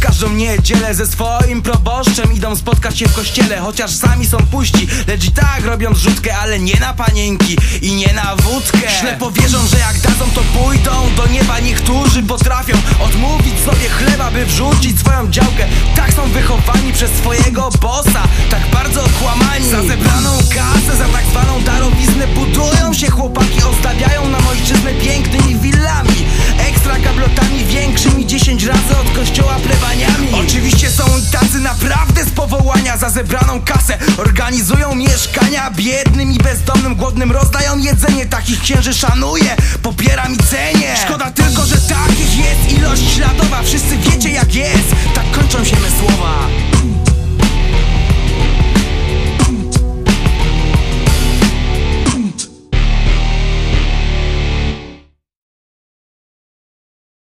każdą niedzielę ze swoim proboszczem Idą spotkać się w kościele, chociaż sami są puści. Lecz i tak robią zrzutkę, ale nie na panienki i nie na wódkę. Ślepo wierzą, że jak dadzą to pójdą do nieba Niektórzy potrafią odmówić sobie chleba, by wrzucić swoją działkę. Tak są wychowani przez swojego bossa, za zebraną kasę. Organizują mieszkania biednym i bezdomnym, głodnym Rozdają jedzenie, takich księży szanuję,